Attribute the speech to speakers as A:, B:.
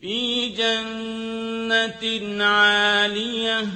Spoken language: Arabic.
A: فِي جَنَّةٍ عَالِيَةٍ